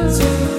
Música